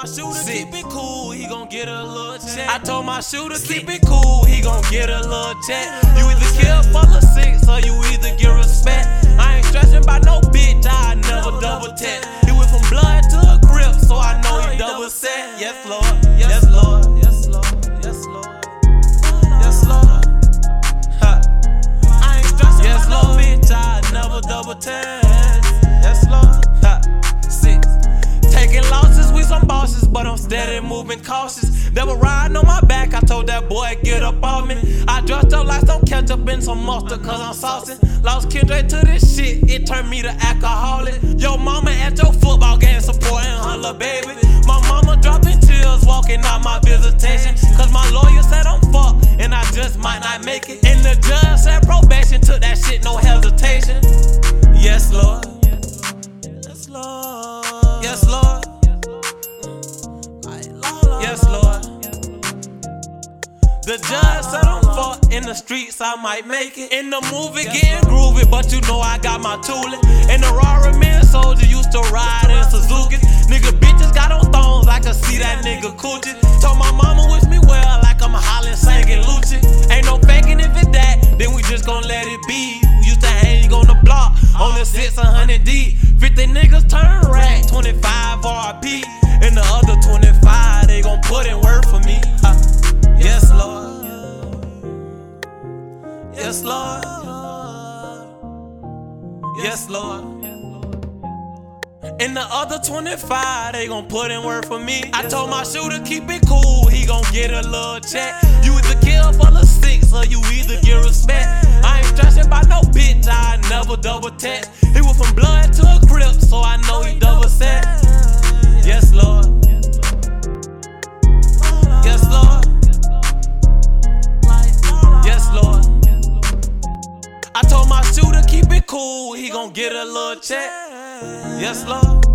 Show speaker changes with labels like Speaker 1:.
Speaker 1: my shooter
Speaker 2: Six.
Speaker 1: keep it cool, he gon' get a little check.
Speaker 2: I told my shooter keep it cool, he gon' get a little check. You either kill for the six or you either get respect. I ain't stressing by no bitch, I never double test. He went from blood to a crip, so I know he double set. Yes, Lord, yes, Lord,
Speaker 1: yes Lord,
Speaker 2: I'm moving cautious. They were riding on my back, I told that boy, get up on me. I dressed up like some ketchup and some mustard, cause I'm saucing. Lost Kendrick to this shit, it turned me to alcoholic. Yo, mama at your football game supporting her baby. My mama dropping tears, walking out my visitation. Cause my lawyer said I'm fucked, and I just might not make it. And the judge said probation, took that shit, no hesitation. Yes, Lord. The judge said I'm fucked in the streets, I might make it. In the movie, getting groovy, but you know I got my tooling. And the Rara man soldier used to ride in Suzuki. Nigga, bitches got on thongs, I can see that nigga coochie. Told my mama wish me well, like I'm hollering, singing Lucci. Ain't no faking if it that, then we just gon' let it be. We used to hang on the block, on the 600 deep. 50 niggas turn rack, 25 RP. And the other 25, Yes, Lord. Yes, Lord. And the other 25, they gon' put in work for me. I told my shooter, keep it cool, he gon' get a little check. You either kill for the six or you either get respect. I ain't stressing by no bitch, I never double text. He went from blood to a crip, so I know he double set. Yes, Lord. Gon' get a little check. Yes, Lord.